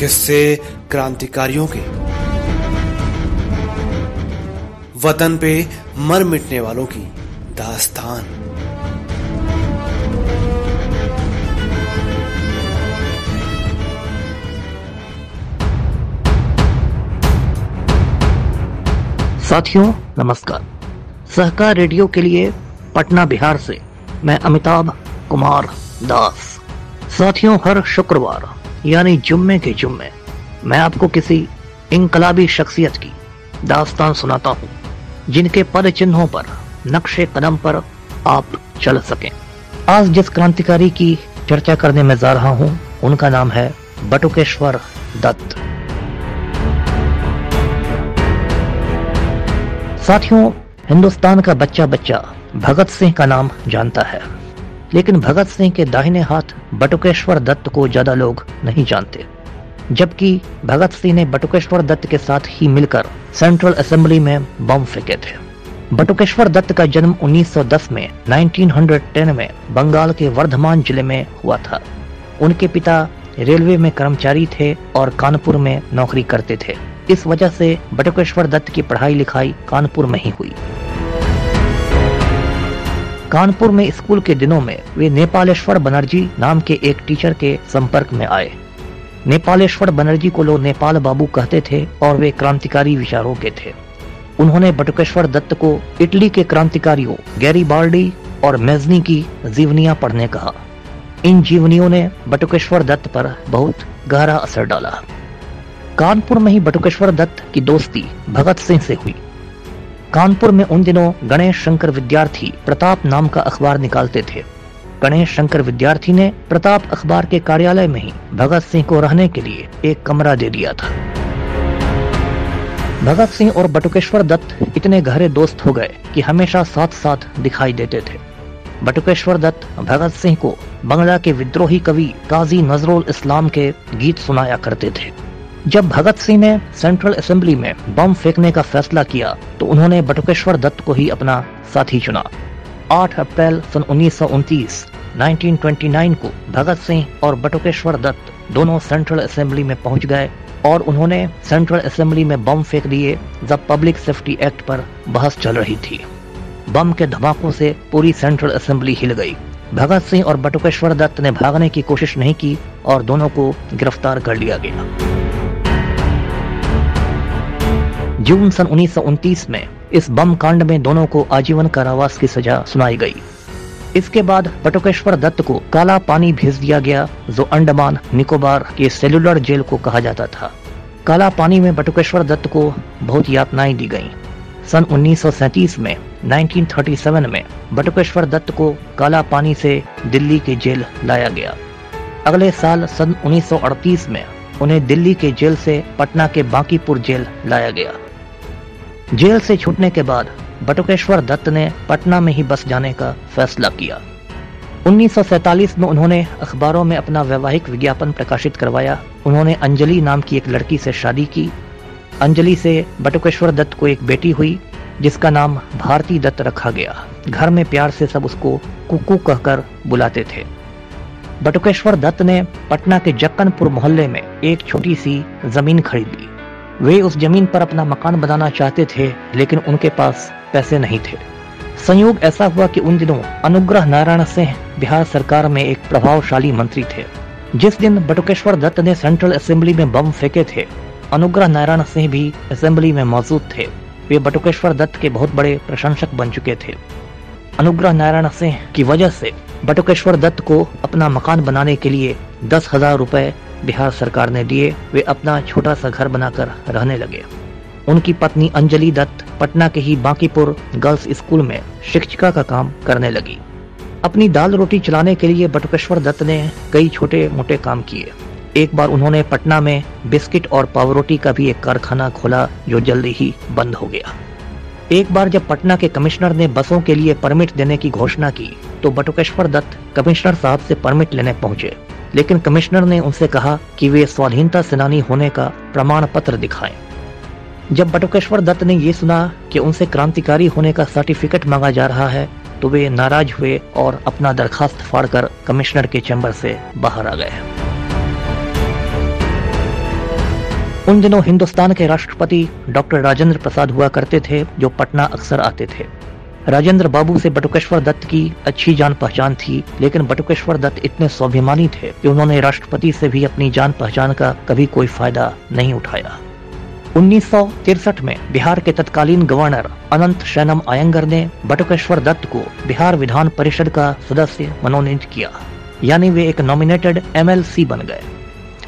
किस्से क्रांतिकारियों के। वतन पे मर मिटने वालों की दास्तान। साथियों, नमस्कार। सहकार रेडियो के लिए पटना बिहार से मैं अमिताभ कुमार दास। साथियों, हर शुक्रवार यानी जुम्मे के जुम्मे, मैं आपको किसी इनकलाबी शख्सियत की दास्तान सुनाता हूँ, जिनके पद चिन्हों पर, नक्शे कदम पर आप चल सकें। आज जिस क्रांतिकारी की चर्चा करने में जा रहा हूँ, उनका नाम है बटुकेश्वर दत्त। साथियों, हिंदुस्तान का बच्चा बच्चा भगत सिंह का नाम जानता है, लेकिन भगत सिंह के दाहिने हाथ बटुकेश्वर दत्त को ज़्यादा लोग नहीं जानते, जबकि भगत सिंह ने बटुकेश्वर दत्त के साथ ही मिलकर सेंट्रल असेंबली में बम फेंके थे। बटुकेश्वर दत्त का जन्म 1910 में 1910 में बंगाल के वर्धमान ज़िले में हुआ था। उनके पिता रेलवे में कर्मचारी थे और कानपुर में नौकरी करते थे। इस वजह से बटुकेश्वर दत्त की पढ़ाई लिखाई कानपुर में ही हुई। कानपुर में स्कूल के दिनों में वे नेपालेश्वर बनर्जी नाम के एक टीचर के संपर्क में आए। नेपालेश्वर बनर्जी को लोग नेपाल बाबू कहते थे और वे क्रांतिकारी विचारों के थे। उन्होंने बटुकेश्वर दत्त को इटली के क्रांतिकारियों गैरी बार्डी और मेजनी की जीवनियाँ पढ़ने कहा। इन जीवनियों ने बटुकेश्वर दत्त पर बहुत गहरा असर डाला। कानपुर में ही बटुकेश्वर दत्त की दोस्ती भगत सिंह से हुई। कानपुर में उन दिनों गणेश शंकर विद्यार्थी प्रताप नाम का अखबार निकालते थे। गणेश शंकर विद्यार्थी ने प्रताप अखबार के कार्यालय में ही भगत सिंह को रहने के लिए एक कमरा दे दिया था। भगत सिंह और बटुकेश्वर दत्त इतने गहरे दोस्त हो गए कि हमेशा साथ साथ दिखाई देते थे। बटुकेश्वर दत्त भगत सिंह को बंगला के विद्रोही कवि काजी नजरुल इस्लाम के गीत सुनाया करते थे। जब भगत सिंह ने सेंट्रल असेंबली में बम फेंकने का फैसला किया तो उन्होंने बटुकेश्वर दत्त को ही अपना साथी चुना। 8 अप्रैल सन उन्नीस 1929 को भगत सिंह और बटुकेश्वर दत्त दोनों सेंट्रल असेंबली में पहुँच गए और उन्होंने सेंट्रल असेंबली में बम फेंक दिए जब पब्लिक सेफ्टी एक्ट पर बहस चल रही थी। बम के धमाकों से पूरी सेंट्रल असेंबली हिल गई। भगत सिंह और बटुकेश्वर दत्त ने भागने की कोशिश नहीं की और दोनों को गिरफ़्तार कर लिया गया। जून सन उन्नीस सौ उनतीस में इस बम कांड में दोनों को आजीवन कारावास की सजा सुनाई गई। इसके बाद बटुकेश्वर दत्त को काला पानी भेज दिया गया, जो अंडमान निकोबार के सेलुलर जेल को कहा जाता था। काला पानी में बटुकेश्वर दत्त को बहुत यातनाएँ दी गईं। सन 1937 में 1937 में बटुकेश्वर दत्त को काला पानी से दिल्ली के जेल लाया गया। अगले साल सन 1938 में उन्हें दिल्ली के जेल से पटना के बांकीपुर जेल लाया गया। जेल से छूटने के बाद बटुकेश्वर दत्त ने पटना में ही बस जाने का फैसला किया। 1947 में उन्होंने अखबारों में अपना वैवाहिक विज्ञापन प्रकाशित करवाया। उन्होंने अंजलि नाम की एक लड़की से शादी की। अंजलि से बटुकेश्वर दत्त को एक बेटी हुई, जिसका नाम भारती दत्त रखा गया। घर में प्यार से सब उसको कुकू कहकर बुलाते थे। बटुकेश्वर दत्त ने पटना के जक्कनपुर मोहल्ले में एक छोटी सी ज़मीन खरीदी वे उस ज़मीन पर अपना मकान बनाना चाहते थे, लेकिन उनके पास पैसे नहीं थे। संयोग ऐसा हुआ कि उन दिनों अनुग्रह नारायण सिंह, बिहार सरकार में एक प्रभावशाली मंत्री थे। जिस दिन बटुकेश्वर दत्त ने सेंट्रल असेंबली में बम फेंके थे, अनुग्रह नारायण सिंह भी असेंबली में मौजूद थे। वे बटुकेश्वर दत्त के बहुत बड़े प्रशंसक बन चुके थे। अनुग्रह नारायण सिंह की वजह से बटुकेश्वर दत्त को अपना मकान बनाने के लिए दस हज़ार रूपए बिहार सरकार ने दिए, वे अपना छोटा सा घर बनाकर रहने लगे। उनकी पत्नी अंजलि दत्त पटना के ही बांकीपुर गर्ल्स स्कूल में शिक्षिका का काम करने लगी। अपनी दाल रोटी चलाने के लिए बटुकेश्वर दत्त ने कई छोटे मोटे काम किए। एक बार उन्होंने पटना में बिस्किट और पावरोटी का भी एक कारखाना खोला, जो जल्दी ही बंद हो गया। एक बार जब पटना के कमिश्नर ने बसों के लिए परमिट देने की घोषणा की तो बटुकेश्वर दत्त कमिश्नर साहब से परमिट लेने पहुँचे लेकिन कमिश्नर ने उनसे कहा कि वे स्वाधीनता सेनानी होने का प्रमाण पत्र दिखाएँ। जब बटुकेश्वर दत्त ने ये सुना कि उनसे क्रांतिकारी होने का सर्टिफिकेट मांगा जा रहा है तो वे नाराज़ हुए और अपना दरखास्त फाड़कर कमिश्नर के चैम्बर से बाहर आ गए उन दिनों हिंदुस्तान के राष्ट्रपति डॉक्टर राजेंद्र प्रसाद हुआ करते थे, जो पटना अक्सर आते थे। राजेंद्र बाबू से बटुकेश्वर दत्त की अच्छी जान पहचान थी, लेकिन बटुकेश्वर दत्त इतने स्वाभिमानी थे कि उन्होंने राष्ट्रपति से भी अपनी जान पहचान का कभी कोई फ़ायदा नहीं उठाया। उन्नीस में बिहार के तत्कालीन गवर्नर अनंत शैनम आयंगर ने बटुकेश्वर दत्त को बिहार विधान परिषद का सदस्य मनोनीत किया, यानी वे एक नॉमिनेटेड एमएलसी बन गए।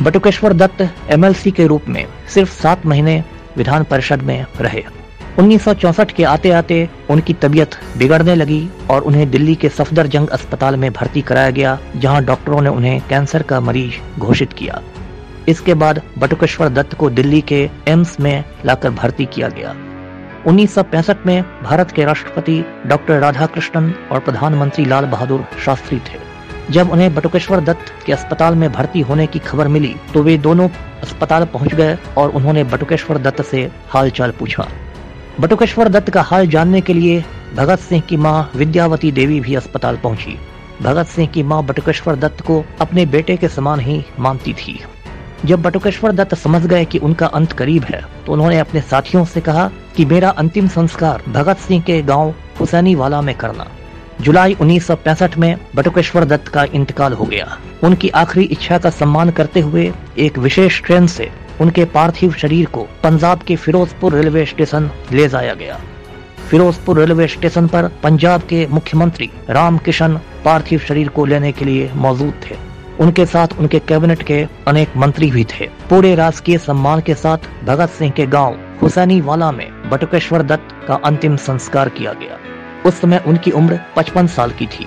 बटुकेश्वर दत्त एमएलसी के रूप में सिर्फ़ सात महीने विधान परिषद में रहे। 1964 के आते आते उनकी तबीयत बिगड़ने लगी और उन्हें दिल्ली के सफदरजंग अस्पताल में भर्ती कराया गया, जहाँ डॉक्टरों ने उन्हें कैंसर का मरीज़ घोषित किया। इसके बाद बटुकेश्वर दत्त को दिल्ली के एम्स में लाकर भर्ती किया गया। 1965 में भारत के राष्ट्रपति डॉक्टर राधाकृष्णन और प्रधानमंत्री लाल बहादुर शास्त्री थे। जब उन्हें बटुकेश्वर दत्त के अस्पताल में भर्ती होने की खबर मिली तो वे दोनों अस्पताल पहुँच गए और उन्होंने बटुकेश्वर दत्त से हालचाल पूछा। बटुकेश्वर दत्त का हाल जानने के लिए भगत सिंह की माँ विद्यावती देवी भी अस्पताल पहुँची। भगत सिंह की माँ बटुकेश्वर दत्त को अपने बेटे के समान ही मानती थी। जब बटुकेश्वर दत्त समझ गए कि उनका अंत करीब है तो उन्होंने अपने साथियों से कहा कि मेरा अंतिम संस्कार भगत सिंह के गाँव हुसैनी वाला में करना। जुलाई 1965 में बटुकेश्वर दत्त का इंतकाल हो गया। उनकी आखिरी इच्छा का सम्मान करते हुए एक विशेष ट्रेन से उनके पार्थिव शरीर को पंजाब के फिरोजपुर रेलवे स्टेशन ले जाया गया। फिरोजपुर रेलवे स्टेशन पर पंजाब के मुख्यमंत्री राम किशन पार्थिव शरीर को लेने के लिए मौजूद थे। उनके साथ उनके कैबिनेट के अनेक मंत्री भी थे। पूरे राजकीय सम्मान के साथ भगत सिंह के गाँव हुसैनी वाला में बटुकेश्वर दत्त का अंतिम संस्कार किया गया। उस समय उनकी उम्र 55 साल की थी।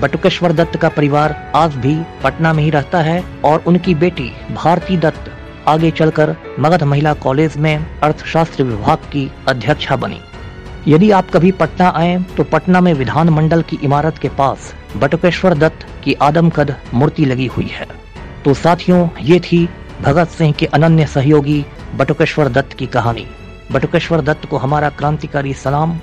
बटुकेश्वर दत्त का परिवार आज भी पटना में ही रहता है और उनकी बेटी भारती दत्त आगे चलकर मगध महिला कॉलेज में अर्थशास्त्र विभाग की अध्यक्षा बनी। यदि आप कभी पटना आए तो पटना में विधान मंडल की इमारत के पास बटुकेश्वर दत्त की आदमकद मूर्ति लगी हुई है। तो साथियों, ये थी भगत सिंह के अनन्य सहयोगी बटुकेश्वर दत्त की कहानी। बटुकेश्वर दत्त को हमारा क्रांतिकारी सलाम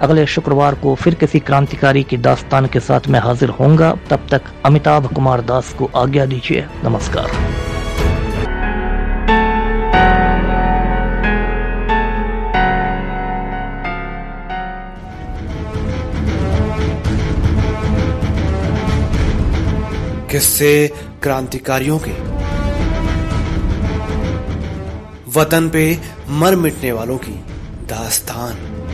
अगले शुक्रवार को फिर किसी क्रांतिकारी की दास्तान के साथ मैं हाजिर होऊँगा। तब तक अमिताभ कुमार दास को आज्ञा दीजिए। नमस्कार। किससे क्रांतिकारियों के। वतन पे मर मिटने वालों की दास्तान।